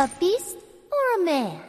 A beast or a man?